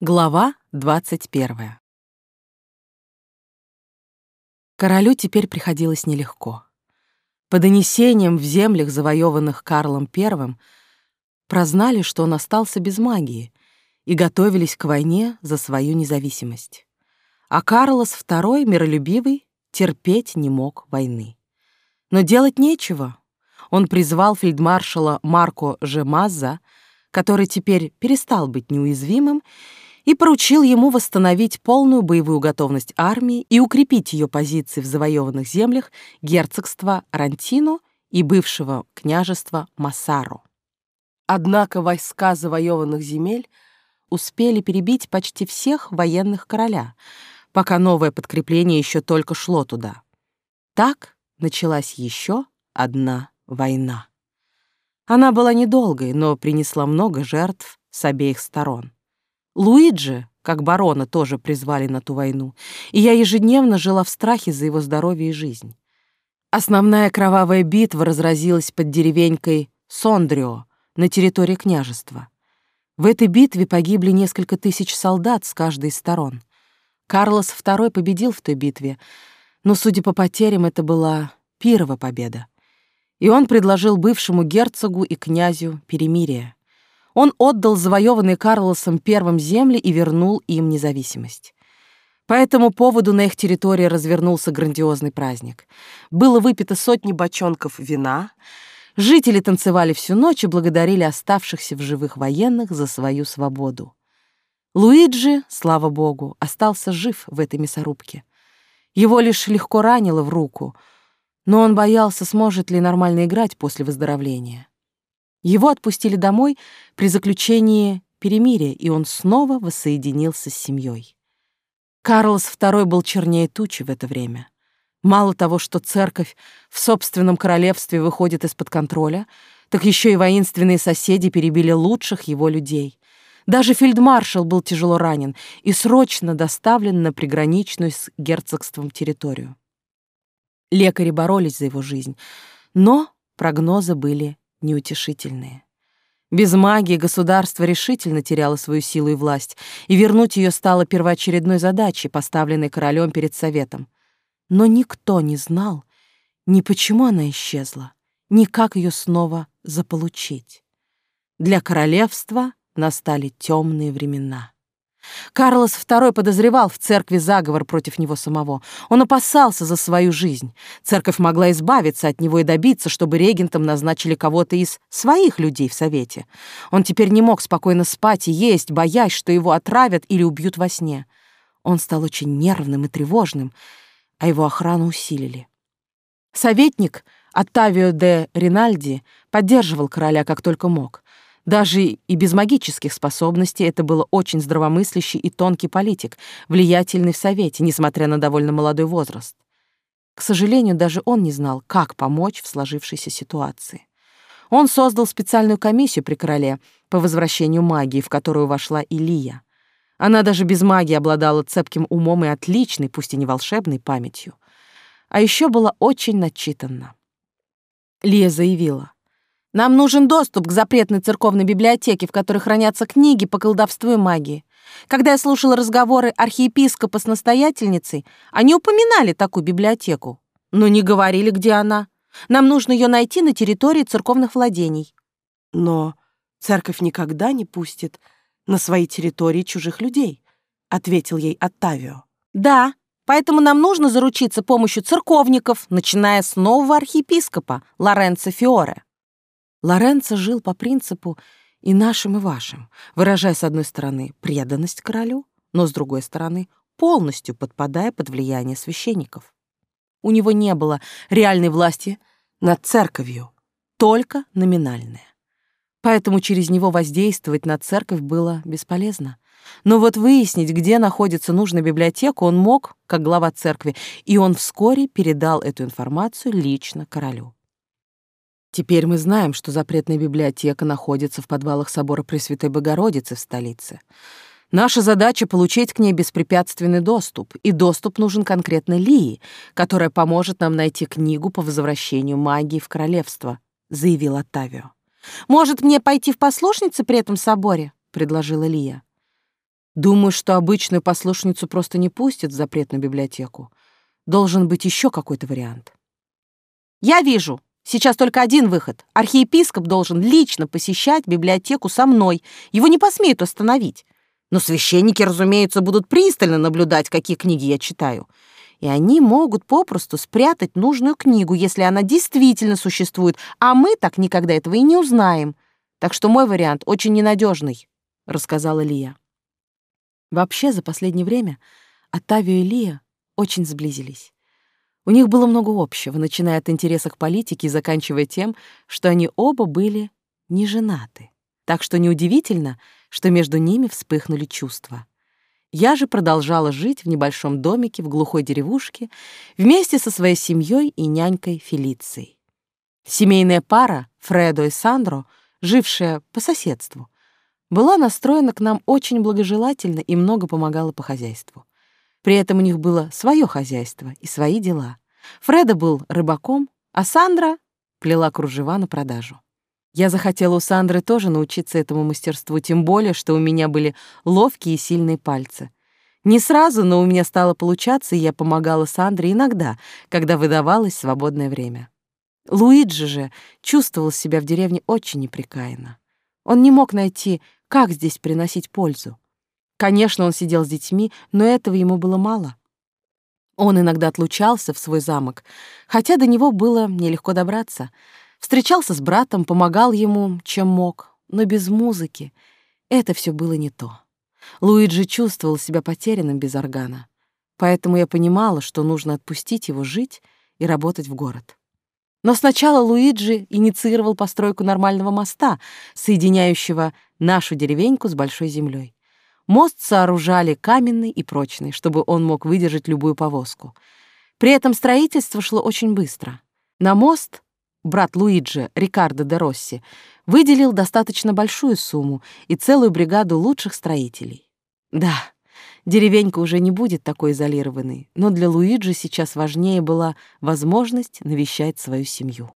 Глава 21. Королю теперь приходилось нелегко. По донесениям в землях, завоеванных Карлом I, прознали, что он остался без магии и готовились к войне за свою независимость. А Карлос II, миролюбивый, терпеть не мог войны. Но делать нечего. Он призвал фельдмаршала Марко Жемаза, который теперь перестал быть неуязвимым, и поручил ему восстановить полную боевую готовность армии и укрепить ее позиции в завоеванных землях герцогства Рантино и бывшего княжества Массаро. Однако войска завоеванных земель успели перебить почти всех военных короля, пока новое подкрепление еще только шло туда. Так началась еще одна война. Она была недолгой, но принесла много жертв с обеих сторон. Луиджи, как барона, тоже призвали на ту войну, и я ежедневно жила в страхе за его здоровье и жизнь. Основная кровавая битва разразилась под деревенькой Сондрио на территории княжества. В этой битве погибли несколько тысяч солдат с каждой из сторон. Карлос II победил в той битве, но, судя по потерям, это была пирова победа. И он предложил бывшему герцогу и князю перемирие он отдал завоеванные Карлосом первым земли и вернул им независимость. По этому поводу на их территории развернулся грандиозный праздник. Было выпито сотни бочонков вина, жители танцевали всю ночь и благодарили оставшихся в живых военных за свою свободу. Луиджи, слава богу, остался жив в этой мясорубке. Его лишь легко ранило в руку, но он боялся, сможет ли нормально играть после выздоровления. Его отпустили домой при заключении перемирия, и он снова воссоединился с семьей. Карлос II был чернее тучи в это время. Мало того, что церковь в собственном королевстве выходит из-под контроля, так еще и воинственные соседи перебили лучших его людей. Даже фельдмаршал был тяжело ранен и срочно доставлен на приграничную с герцогством территорию. Лекари боролись за его жизнь, но прогнозы были неутешительные. Без магии государство решительно теряло свою силу и власть, и вернуть ее стало первоочередной задачей, поставленной королем перед советом. Но никто не знал ни почему она исчезла, ни как ее снова заполучить. Для королевства настали темные времена. Карлос II подозревал в церкви заговор против него самого. Он опасался за свою жизнь. Церковь могла избавиться от него и добиться, чтобы регентом назначили кого-то из своих людей в Совете. Он теперь не мог спокойно спать и есть, боясь, что его отравят или убьют во сне. Он стал очень нервным и тревожным, а его охрану усилили. Советник Оттавио де Ринальди поддерживал короля как только мог. Даже и без магических способностей это был очень здравомыслящий и тонкий политик, влиятельный в Совете, несмотря на довольно молодой возраст. К сожалению, даже он не знал, как помочь в сложившейся ситуации. Он создал специальную комиссию при короле по возвращению магии, в которую вошла Илия. Она даже без магии обладала цепким умом и отличной, пусть и не волшебной, памятью. А еще была очень начитанна. Лия заявила, нам нужен доступ к запретной церковной библиотеке, в которой хранятся книги по колдовству и магии. Когда я слушала разговоры архиепископа с настоятельницей, они упоминали такую библиотеку, но не говорили, где она. Нам нужно ее найти на территории церковных владений. Но церковь никогда не пустит на свои территории чужих людей, ответил ей Оттавио. Да, поэтому нам нужно заручиться помощью церковников, начиная с нового архиепископа Лоренцо Фиоре. Лоренцо жил по принципу «и нашим, и вашим», выражая с одной стороны преданность королю, но с другой стороны полностью подпадая под влияние священников. У него не было реальной власти над церковью, только номинальная. Поэтому через него воздействовать на церковь было бесполезно. Но вот выяснить, где находится нужная библиотека, он мог, как глава церкви, и он вскоре передал эту информацию лично королю. Теперь мы знаем, что запретная библиотека находится в подвалах собора Пресвятой Богородицы в столице. Наша задача — получить к ней беспрепятственный доступ, и доступ нужен конкретно Лии, которая поможет нам найти книгу по возвращению магии в королевство», — заявил Оттавио. «Может, мне пойти в послушницы при этом соборе?» — предложила Лия. Думаю, что обычную послушницу просто не пустят в запретную библиотеку. Должен быть еще какой-то вариант. Я вижу. Сейчас только один выход. Архиепископ должен лично посещать библиотеку со мной. Его не посмеют остановить. Но священники, разумеется, будут пристально наблюдать, какие книги я читаю. И они могут попросту спрятать нужную книгу, если она действительно существует, а мы так никогда этого и не узнаем. Так что мой вариант очень ненадежный, рассказала Лия. Вообще, за последнее время Оттавио и Лия очень сблизились. У них было много общего, начиная от интереса к политике и заканчивая тем, что они оба были не женаты. Так что неудивительно, что между ними вспыхнули чувства. Я же продолжала жить в небольшом домике в глухой деревушке вместе со своей семьей и нянькой Фелицией. Семейная пара, Фредо и Сандро, жившая по соседству, была настроена к нам очень благожелательно и много помогала по хозяйству. При этом у них было свое хозяйство и свои дела. Фредо был рыбаком, а Сандра плела кружева на продажу. Я захотела у Сандры тоже научиться этому мастерству, тем более, что у меня были ловкие и сильные пальцы. Не сразу, но у меня стало получаться, и я помогала Сандре иногда, когда выдавалось свободное время. Луиджи же чувствовал себя в деревне очень неприкаянно. Он не мог найти, как здесь приносить пользу. Конечно, он сидел с детьми, но этого ему было мало. Он иногда отлучался в свой замок, хотя до него было нелегко добраться — Встречался с братом, помогал ему, чем мог, но без музыки это все было не то. Луиджи чувствовал себя потерянным без органа, поэтому я понимала, что нужно отпустить его жить и работать в город. Но сначала Луиджи инициировал постройку нормального моста, соединяющего нашу деревеньку с большой землей. Мост сооружали каменный и прочный, чтобы он мог выдержать любую повозку. При этом строительство шло очень быстро. На мост брат Луиджи, Рикардо де Росси, выделил достаточно большую сумму и целую бригаду лучших строителей. Да, деревенька уже не будет такой изолированной, но для Луиджи сейчас важнее была возможность навещать свою семью.